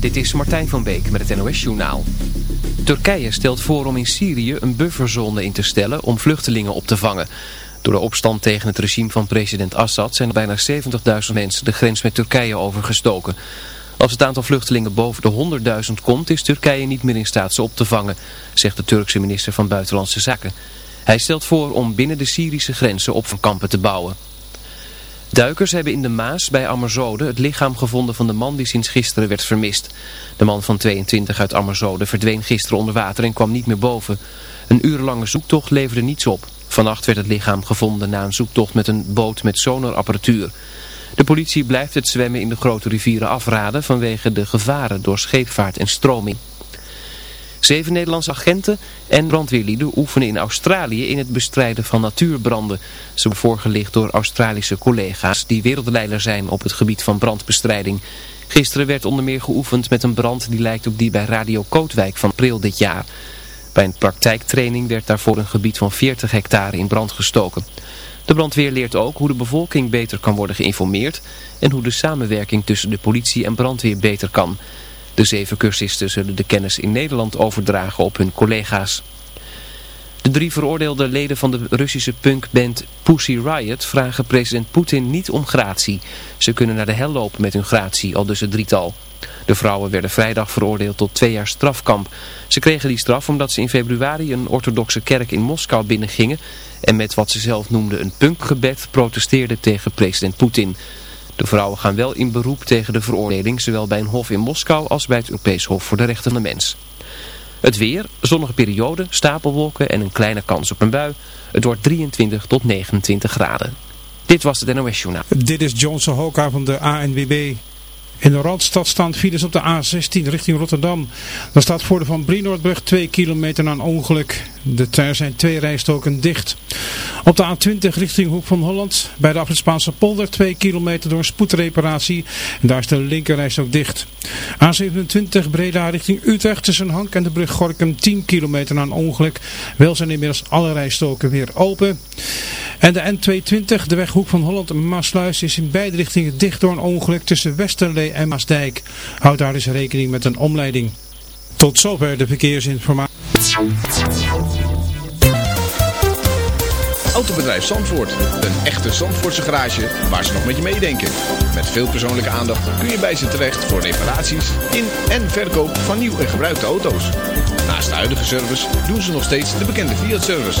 Dit is Martijn van Beek met het NOS-journaal. Turkije stelt voor om in Syrië een bufferzone in te stellen om vluchtelingen op te vangen. Door de opstand tegen het regime van president Assad zijn bijna 70.000 mensen de grens met Turkije overgestoken. Als het aantal vluchtelingen boven de 100.000 komt is Turkije niet meer in staat ze op te vangen, zegt de Turkse minister van Buitenlandse Zaken. Hij stelt voor om binnen de Syrische grenzen opvangkampen te bouwen. Duikers hebben in de Maas bij Ammerzode het lichaam gevonden van de man die sinds gisteren werd vermist. De man van 22 uit Ammerzode verdween gisteren onder water en kwam niet meer boven. Een urenlange zoektocht leverde niets op. Vannacht werd het lichaam gevonden na een zoektocht met een boot met sonarapparatuur. De politie blijft het zwemmen in de grote rivieren afraden vanwege de gevaren door scheepvaart en stroming. Zeven Nederlandse agenten en brandweerlieden oefenen in Australië in het bestrijden van natuurbranden. Ze worden voorgelicht door Australische collega's die wereldleider zijn op het gebied van brandbestrijding. Gisteren werd onder meer geoefend met een brand die lijkt op die bij Radio Kootwijk van april dit jaar. Bij een praktijktraining werd daarvoor een gebied van 40 hectare in brand gestoken. De brandweer leert ook hoe de bevolking beter kan worden geïnformeerd en hoe de samenwerking tussen de politie en brandweer beter kan. De zeven cursisten zullen de kennis in Nederland overdragen op hun collega's. De drie veroordeelde leden van de Russische punkband Pussy Riot vragen president Poetin niet om gratie. Ze kunnen naar de hel lopen met hun gratie, al dus het drietal. De vrouwen werden vrijdag veroordeeld tot twee jaar strafkamp. Ze kregen die straf omdat ze in februari een orthodoxe kerk in Moskou binnengingen en met wat ze zelf noemden een punkgebed protesteerden tegen president Poetin. De vrouwen gaan wel in beroep tegen de veroordeling, zowel bij een hof in Moskou als bij het Europees Hof voor de Rechten van de Mens. Het weer, zonnige periode, stapelwolken en een kleine kans op een bui. Het wordt 23 tot 29 graden. Dit was het NOS Journaal. Dit is Johnson Hoka van de ANWB. In de Randstad staan files op de A16 richting Rotterdam. Daar staat voor de Van Brienoordbrug 2 kilometer na een ongeluk. De, er zijn twee rijstoken dicht. Op de A20 richting Hoek van Holland. Bij de Afrit polder 2 kilometer door spoedreparatie. En daar is de linkerrijstok dicht. A27 Breda richting Utrecht tussen Hank en de brug Gorkum 10 kilometer na een ongeluk. Wel zijn inmiddels alle rijstoken weer open. En de N220, de weg Hoek van Holland en Maasluis, is in beide richtingen dicht door een ongeluk tussen Westerlee en Maasdijk. Houd daar dus rekening met een omleiding. Tot zover de verkeersinformatie. Autobedrijf Zandvoort. Een echte Zandvoortse garage waar ze nog met je meedenken. Met veel persoonlijke aandacht kun je bij ze terecht voor reparaties in en verkoop van nieuw en gebruikte auto's. Naast de huidige service doen ze nog steeds de bekende Fiat-service.